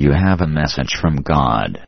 You have a message from God.